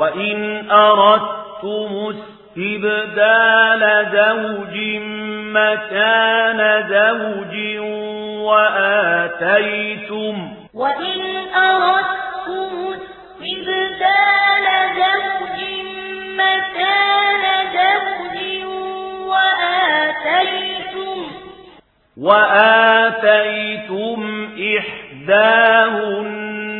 وَإِنْ أَرَدْتُمُ اسْتِبْدَالَ زَوْجٍ مَّكَانَ زَوْجٍ وَآتَيْتُمْ وَإِنْ أَرَدْتُمُ اسْتِبْدَالَ زَوْجٍ مَّكَانَ زَوْجٍ وَآتَيْتُمْ وَآتَيْتُمْ إِحْدَاهُنَّ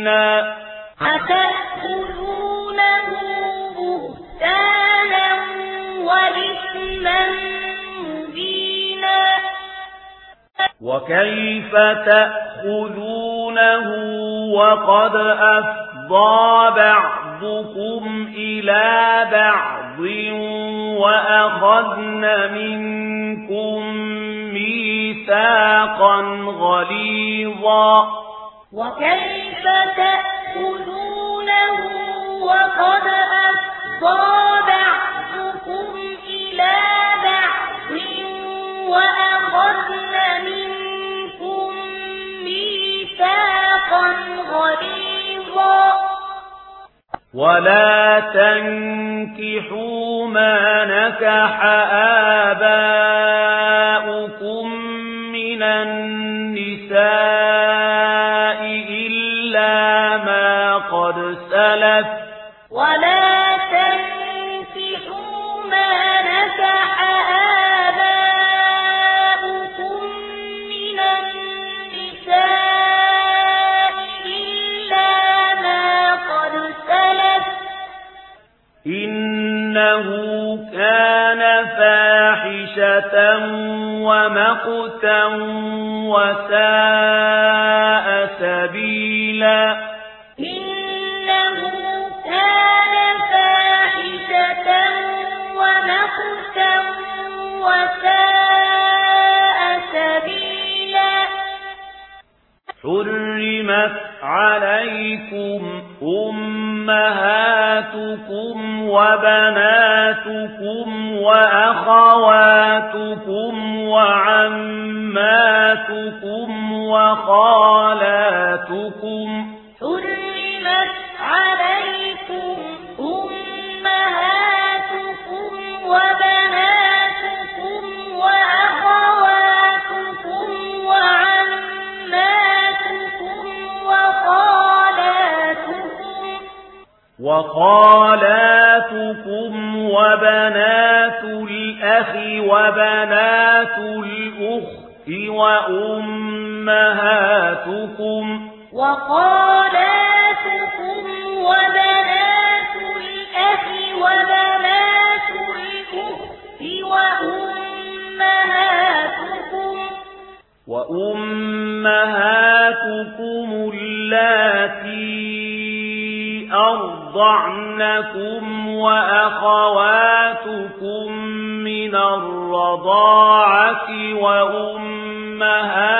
مبينا أتأكلونه بهتانا وإثما مبينا؟ وكيف تأخذونه وقد أفضى بعضكم إلى بعض وأخذن منكم ميثاقا غليظا؟ وكيف فتأكلونه وقد بعضكم إلى بعض وأخذن منكم غليظا ولا تنكحوا ما نكح آباؤكم من النساء إلا ما قد سلف ولا تنفحوا ما نفح آباؤكم من النساء إلا ما قد سلف إنه كان فاحشة ومقتا وسائل حرمت عليكم أمهاتكم وبناتكم وأخواتكم وعماتكم وخالاتكم حرمت وخالاتكم وبنات الأخ وبنات الأخت وأمهاتكم وخالاتكم وبنات الأخ وبنات الأخت وأمهاتكم وأمهاتكم التي أرض أرضعنكم وأخواتكم من الرضاعة وأمهاتكم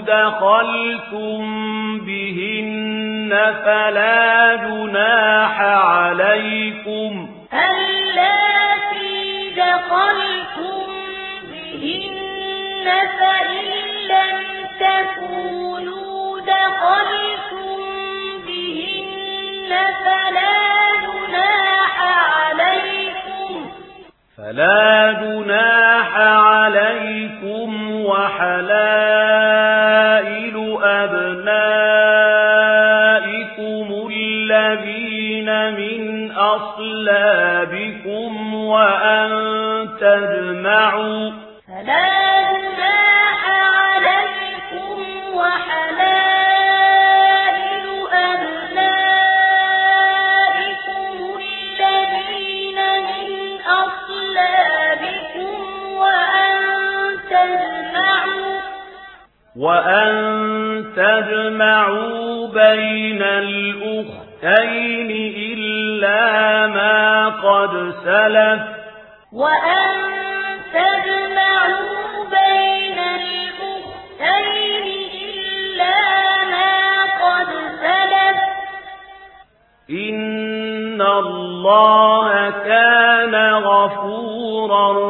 دخلتم بهن فلا جناح عليكم. التي دخلتم بهن فإن لم تكونوا دخلتم بهن فلا جناح عليكم. فلا جناح الذين من أصلابكم وأن تجمعوا فلا جناح عليكم وحلائل أبنائكم الذين من أصلابكم وأن تجمعوا وأن تجمعوا بين الأخرى الشيئتين إلا ما قد سلف وأن تجمعوا بين الأختين إلا ما قد سلف إن الله كان غفورا